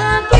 bahagia